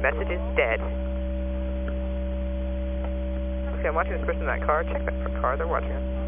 Message is dead. Okay, I'm watching this person in that car. Check that car. They're watching us.